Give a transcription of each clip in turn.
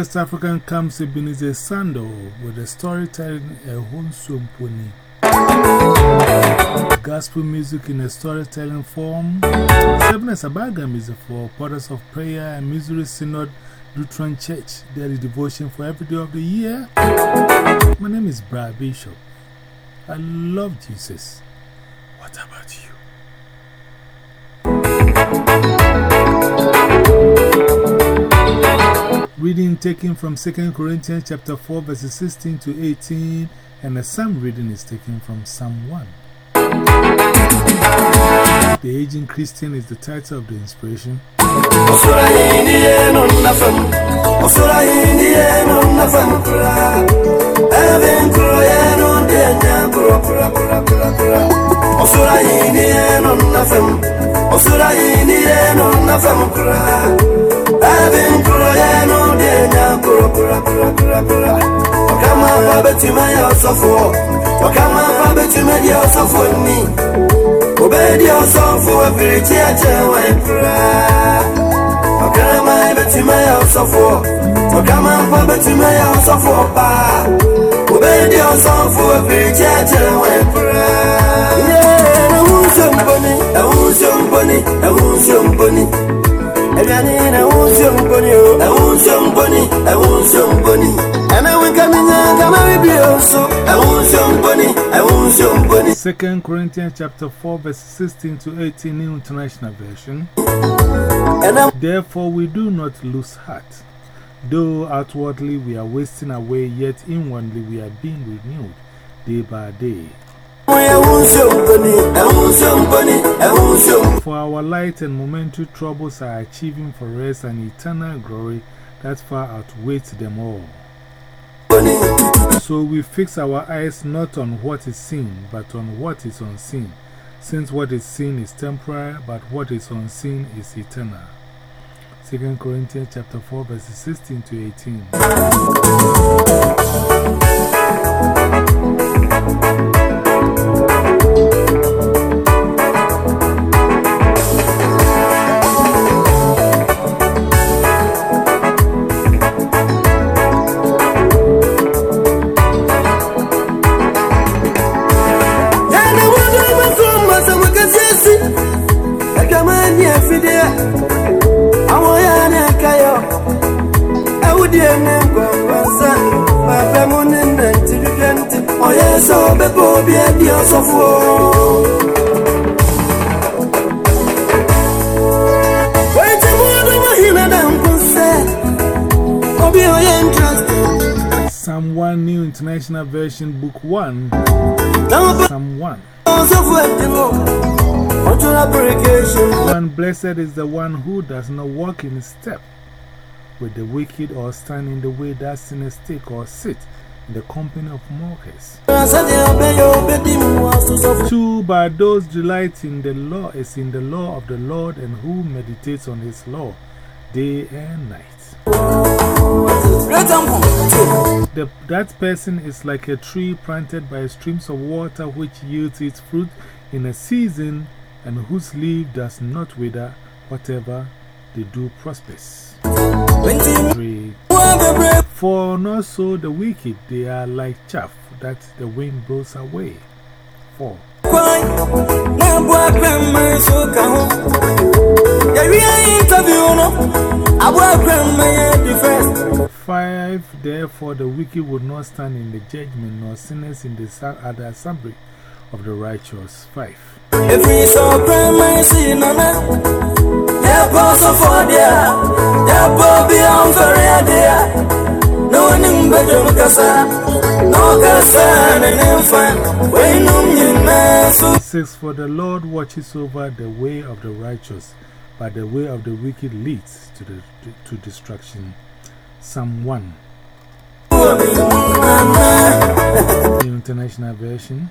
West African comes Ebenezer Sando with a storytelling a Honsumponi. Gospel music in a storytelling form. Seven is a background music for Portals of Prayer and Missouri Synod Lutheran Church daily devotion for every day of the year. My name is Brad Bishop. I love Jesus. What about you? Taken from 2 Corinthians chapter 4 verses 16 to 18 and the psalm reading is taken from Psalm 1. The Aging Christian is the title of the inspiration. Wakama I ya osofo Wakama babetima ya osofo ni Obedi osofo Afirichi ya chewa ipura Wakama babetima ya osofo Wakama babetima ya osofo pa. Obedi osofo Afirichi ya chewa ipura Yeah, ehunse mponi, ehunse mponi, ehunse mponi. Mboni, ehunso mboni, ehunso mboni Ẹ̀dání na ẹ̀húnṣẹ́ mbọ́ni o, ẹ̀húnṣẹ́ mbọ́ni, ẹ̀húnṣẹ́ mbọ́ni. Ẹ̀nà wíkà mi nyà kàmáwí bí o so, ẹ̀húnṣẹ́ mbọ́ni, ẹ̀húnṣẹ́ mbọ́ni. 2 Corinthians chapter 4 verses 16 to 18 New International Version. Therefore we do not lose heart. Though outwardly we are wasting away, yet inwardly we are being renewed day by day. For our light and momentary troubles are achieving for us an eternal glory that far outweighs them all. So we fix our eyes not on what is seen, but on what is unseen, since what is seen is temporary, but what is unseen is eternal. 2 Corinthians chapter 4, verses 16 to 18. Bẹ́bẹ̀ òbí ẹ̀dí ọ̀sọ́fọ́. Wọ́n ti mú ọdún wọ́n náà dà sẹ́. Obi ọ̀yẹ́ interesting. Psalm 1 New International Version, Book 1, Náà bá Psalm 1. ọ̀sọ́fọ́ ẹ̀dínwó. Ọjọ́ application. One blessed is the one who does not walk in step with the wicked or stand in the way that sinners take or sit the company of mockers. Two, but those delight in the law is in the law of the Lord and who meditates on his law day and night. The, that person is like a tree planted by streams of water which yields its fruit in a season and whose leaf does not wither, whatever they do prospers. 3. For not so the wicked, they are like chaff that the wind blows away. 4. Five, therefore the wicked will not stand in the judgment, nor sinners in the at the assembly of the righteous. Five. If we saw primary see no boss of all there Yeah, Bobby, I'm very there No one in bedroom casa No casa and infant When Six, for the Lord watches over the way of the righteous, but the way of the wicked leads to, the, to, destruction. Psalm 1, New International Version.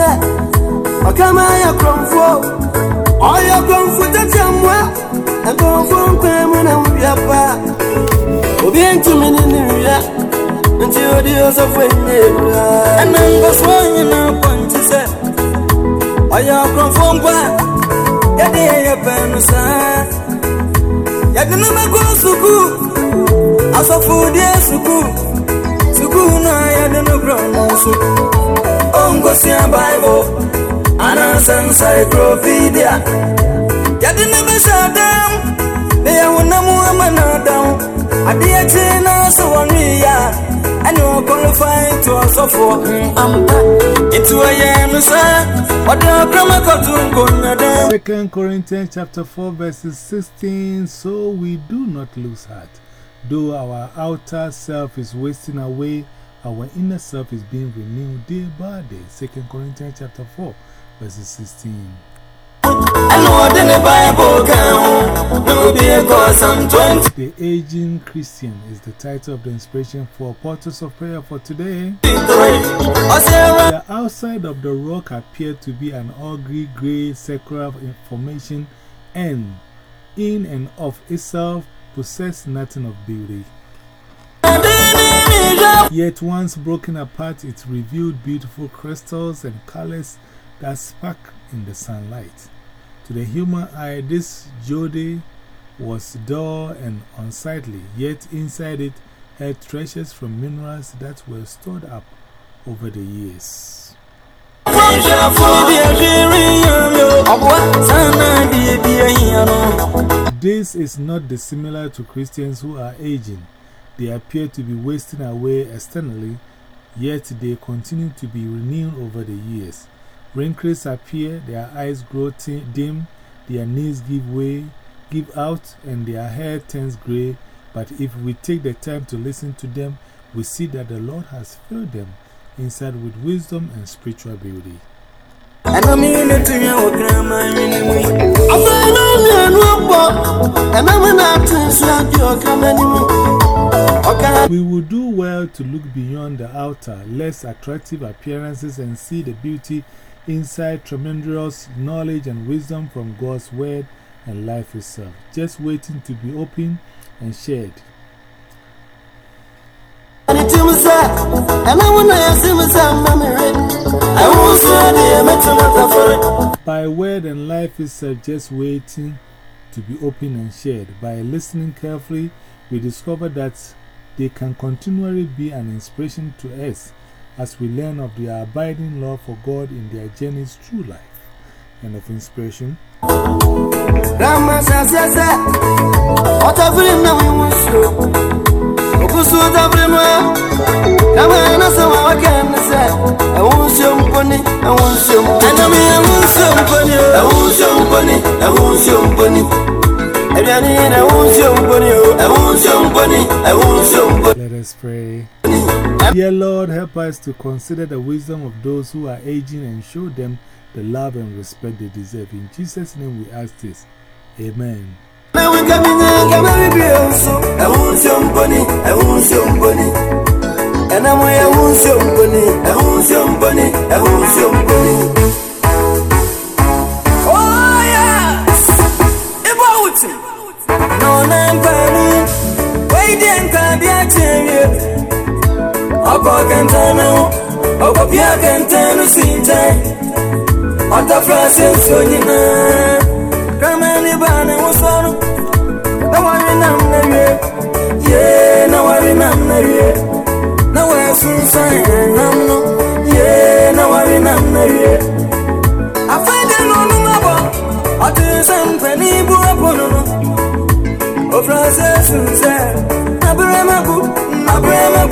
sɛ ɔkama yɛ krɔmfo ɔyɛ krɔmfo tɛtɛ mmoa ɛkrɔmfo nkwan mu na nwia paa obi ntumi ne ne nwia nti odi ɔsɔfo nyɛ wura ɛna nkɔfoɔ nyinaa kɔ nti sɛ ɔyɛ krɔmfo nkwa yɛde yɛyɛ pɛɛ no saa yɛde no bɛkɔ sukuu asɔfo deɛ sukuu sukuu no a yɛde no brɔ no so suku. Ongo siya Bible. Anansa encyclopedia. Yadi na besada. ne yɛ wo nam ama na kɔto nkonnwadam Second Corinthians chapter 4 verses 16 So we do not lose heart though our outer self is wasting away our inner self is being renewed day by day Second Corinthians chapter 4 verses 16 the Aging Christian is the title of the inspiration for Portals of Prayer for today. The outside of the rock appeared to be an ugly gray circular formation and in and of itself possessed nothing of beauty. Yet once broken apart, it revealed beautiful crystals and colors that spark in the sunlight. To the human eye, this geode was dull and unsightly, yet inside it had treasures from minerals that were stored up over the years. This is not dissimilar to Christians who are aging. They appear to be wasting away externally, yet they continue to be renewed over the years. Wrinkles appear, their eyes grow dim, their knees give way, give out, and their hair turns gray. But if we take the time to listen to them, we see that the Lord has filled them inside with wisdom and spiritual beauty. We will do well to look beyond the outer, less attractive appearances and see the beauty inside tremendous knowledge and wisdom from God's Word and life itself, just waiting to be opened and shared. By word and life itself, just waiting to be opened and shared. By listening carefully, we discover that they can continually be an inspiration to us as we learn of their abiding love for God in their journeys through life. End of inspiration. Let us pray. Dear Lord, help us to consider the wisdom of those who are aging and show them the love and respect they deserve. In Jesus' name we ask this. Amen. Oh, champion. Ọkọ̀ kẹntẹ́nu, ọkọ̀ bí a kẹntẹ́nu sí jẹ́. Ọ̀tọ̀ fúrásì nsọ nyina. Kẹ́mẹ́ ní bá ní wọ́n sọ̀rọ̀. Náwó rí nàm nà wíyé. Yé náwó rí nàm nà wíyé. Náwó ẹ̀sùn sáyẹn nàm nù. Yé náwó rí nàm nà wíyé. Afẹ́dẹ́ lónú má bọ̀. Ọtí sẹ́ńpẹ̀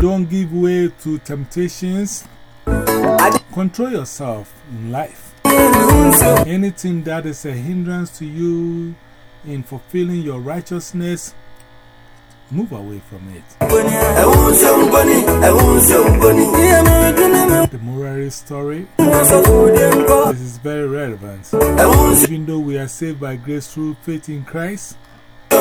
Don't give way to temptations. Control yourself in life. Anything that is a hindrance to you in fulfilling your righteousness, move away from it. The Morari story this is very relevant. Even though we are saved by grace through faith in Christ,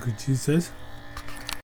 Thank you, Jesus.